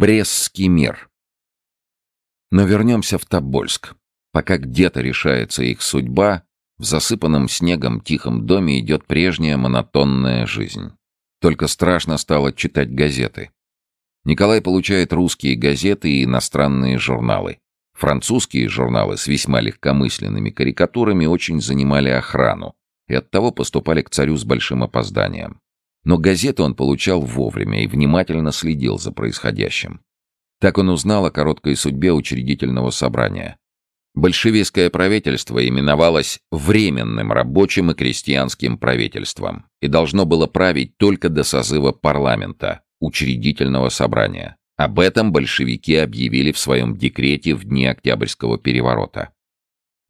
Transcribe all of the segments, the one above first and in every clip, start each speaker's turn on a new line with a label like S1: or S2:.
S1: Брестский мир. Но вернемся в Тобольск. Пока где-то решается их судьба, в засыпанном снегом тихом доме идет прежняя монотонная жизнь. Только страшно стало читать газеты. Николай получает русские газеты и иностранные журналы. Французские журналы с весьма легкомысленными карикатурами очень занимали охрану и оттого поступали к царю с большим опозданием. Но газеты он получал вовремя и внимательно следил за происходящим. Так он узнал о короткой судьбе учредительного собрания. Большевистское правительство именовалось Временным рабочим и крестьянским правительством и должно было править только до созыва парламента, учредительного собрания. Об этом большевики объявили в своем декрете в дни Октябрьского переворота.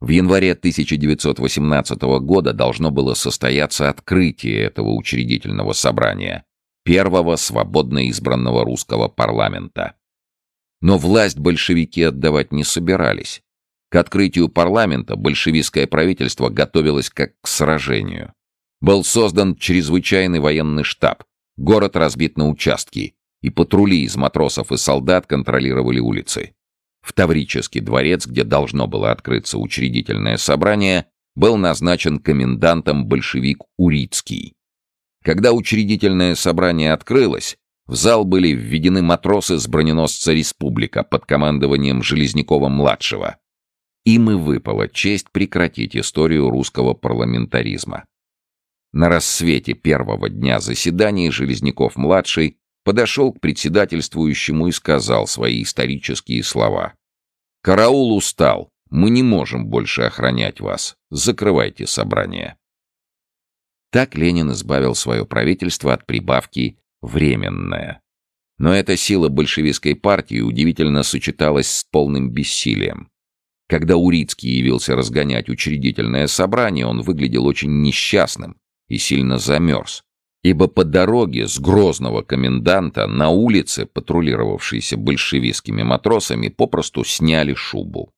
S1: В январе 1918 года должно было состояться открытие этого учредительного собрания, первого свободно избранного русского парламента. Но власть большевики отдавать не собирались. К открытию парламента большевистское правительство готовилось как к сражению. Был создан чрезвычайный военный штаб, город разбит на участки, и патрули из матросов и солдат контролировали улицы. В Таврический дворец, где должно было открыться учредительное собрание, был назначен комендантом большевик Урицкий. Когда учредительное собрание открылось, в зал были введены матросы с броненосца «Республика» под командованием Железнякова-младшего. Им и выпала честь прекратить историю русского парламентаризма. На рассвете первого дня заседаний Железняков-младший подошел к председательствующему и сказал свои исторические слова. «Караул устал. Мы не можем больше охранять вас. Закрывайте собрание». Так Ленин избавил свое правительство от прибавки «временное». Но эта сила большевистской партии удивительно сочеталась с полным бессилием. Когда Урицкий явился разгонять учредительное собрание, он выглядел очень несчастным и сильно замерз ибо по дороге с грозного коменданта на улице, патрулировавшейся большевистскими матросами, попросту сняли шубу.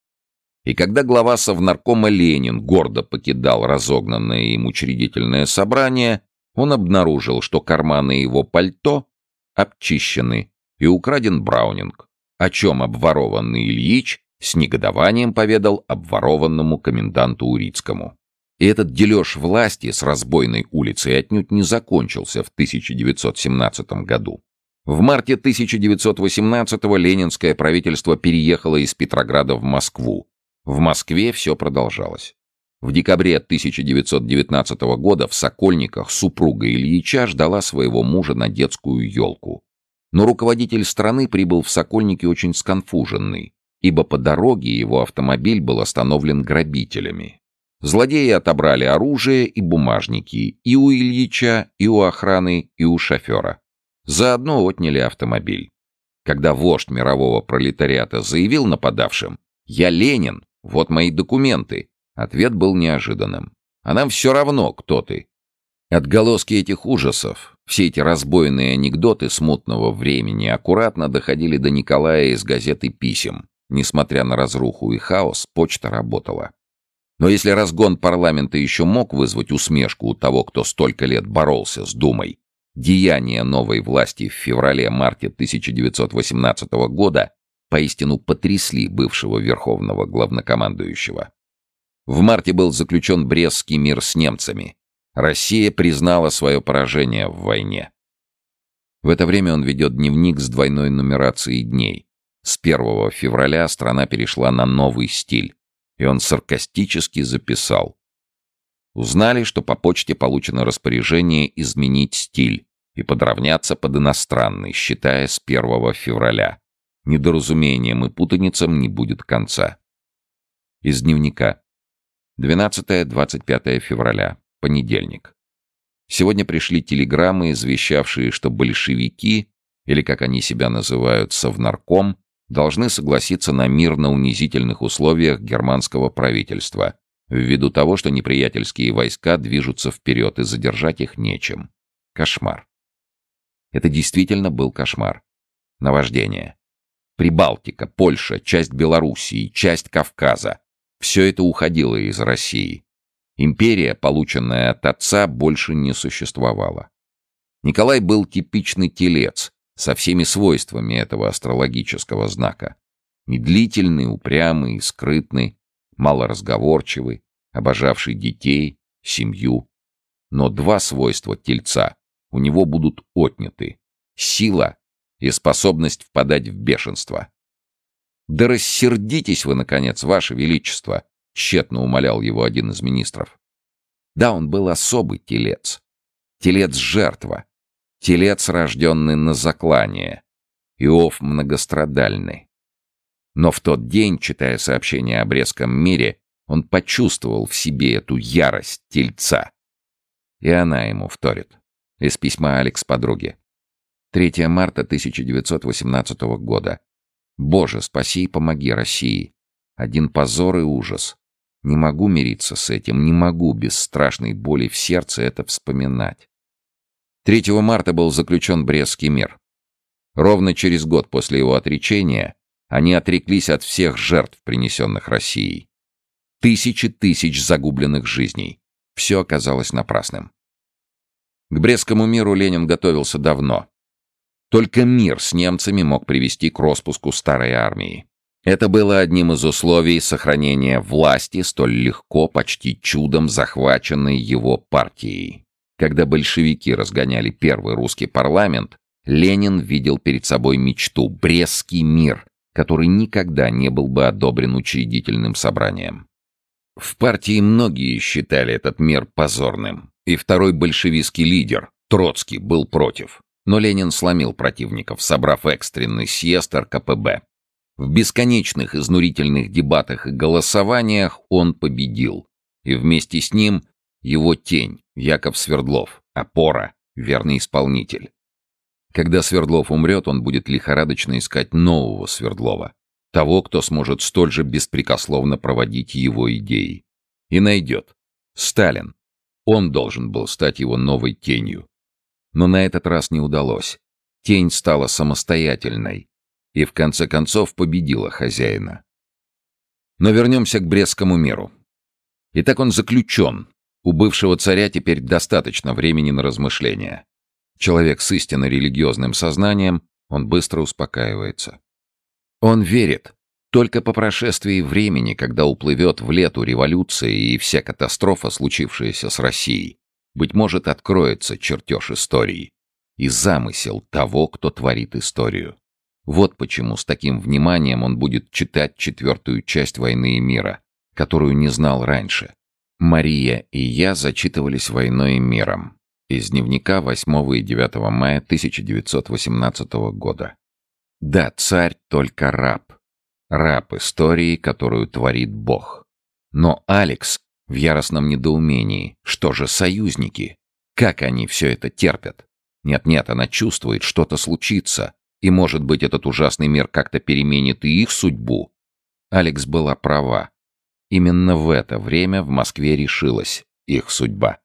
S1: И когда глава Совнаркома Ленин гордо покидал разогнанное им учредительное собрание, он обнаружил, что карманы его пальто обчищены и украден Браунинг, о чем обворованный Ильич с негодованием поведал обворованному коменданту Урицкому. И этот дележ власти с разбойной улицей отнюдь не закончился в 1917 году. В марте 1918-го ленинское правительство переехало из Петрограда в Москву. В Москве все продолжалось. В декабре 1919 года в Сокольниках супруга Ильича ждала своего мужа на детскую елку. Но руководитель страны прибыл в Сокольники очень сконфуженный, ибо по дороге его автомобиль был остановлен грабителями. Злодеи отобрали оружие и бумажники и у Ильича, и у охраны, и у шофера. Заодно отняли автомобиль. Когда вождь мирового пролетариата заявил нападавшим «Я Ленин, вот мои документы», ответ был неожиданным. «А нам все равно, кто ты». Отголоски этих ужасов, все эти разбойные анекдоты смутного времени аккуратно доходили до Николая из газеты писем. Несмотря на разруху и хаос, почта работала. Но если разгон парламента еще мог вызвать усмешку у того, кто столько лет боролся с Думой, деяния новой власти в феврале-марте 1918 года поистину потрясли бывшего верховного главнокомандующего. В марте был заключен Брестский мир с немцами. Россия признала свое поражение в войне. В это время он ведет дневник с двойной нумерацией дней. С 1 февраля страна перешла на новый стиль и он саркастически записал. Узнали, что по почте получено распоряжение изменить стиль и подравняться под иностранный, считая с 1 февраля. Недоразумением и путаницам не будет конца. Из дневника. 12-25 февраля. Понедельник. Сегодня пришли телеграммы, извещавшие, что большевики, или как они себя называют, совнарком, должны согласиться на мир на унизительных условиях германского правительства, ввиду того, что неприятельские войска движутся вперед и задержать их нечем. Кошмар. Это действительно был кошмар. Наваждение. Прибалтика, Польша, часть Белоруссии, часть Кавказа. Все это уходило из России. Империя, полученная от отца, больше не существовала. Николай был типичный телец, со всеми свойствами этого астрологического знака. Медлительный, упрямый, скрытный, малоразговорчивый, обожавший детей, семью. Но два свойства тельца у него будут отняты — сила и способность впадать в бешенство. «Да рассердитесь вы, наконец, ваше величество!» — тщетно умолял его один из министров. Да, он был особый телец. Телец-жертва. Телец, рожденный на заклание. Иов многострадальный. Но в тот день, читая сообщение о Брестском мире, он почувствовал в себе эту ярость тельца. И она ему вторит. Из письма Алекс подруге. 3 марта 1918 года. «Боже, спаси и помоги России! Один позор и ужас. Не могу мириться с этим, не могу без страшной боли в сердце это вспоминать. 3 марта был заключен Брестский мир. Ровно через год после его отречения они отреклись от всех жертв, принесенных Россией. Тысячи тысяч загубленных жизней. Все оказалось напрасным. К Брестскому миру Ленин готовился давно. Только мир с немцами мог привести к распуску старой армии. Это было одним из условий сохранения власти, столь легко, почти чудом захваченной его партией. Когда большевики разгоняли первый русский парламент, Ленин видел перед собой мечту «Брестский мир», который никогда не был бы одобрен учредительным собранием. В партии многие считали этот мир позорным, и второй большевистский лидер, Троцкий, был против. Но Ленин сломил противников, собрав экстренный съезд РКПБ. В бесконечных изнурительных дебатах и голосованиях он победил. И вместе с ним его тень, Яков Свердлов, опора, верный исполнитель. Когда Свердлов умрет, он будет лихорадочно искать нового Свердлова. Того, кто сможет столь же беспрекословно проводить его идеи. И найдет. Сталин. Он должен был стать его новой тенью. Но на этот раз не удалось. Тень стала самостоятельной, и в конце концов победила хозяина. Но вернемся к Брестскому миру. Итак, он заключен. У бывшего царя теперь достаточно времени на размышления. Человек с истинно религиозным сознанием, он быстро успокаивается. Он верит. Только по прошествии времени, когда уплывет в лету революция и вся катастрофа, случившаяся с Россией, быть может, откроется чертеж истории и замысел того, кто творит историю. Вот почему с таким вниманием он будет читать четвертую часть «Войны и мира», которую не знал раньше. Мария и я зачитывались «Войной и миром» из дневника 8 и 9 мая 1918 года. Да, царь только раб. Раб истории, которую творит Бог. Но Алекс в яростном недоумении. Что же союзники? Как они все это терпят? Нет-нет, она чувствует, что-то случится, и, может быть, этот ужасный мир как-то переменит и их судьбу. Алекс была права. Именно в это время в Москве решилась их судьба.